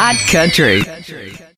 Hot Country. country.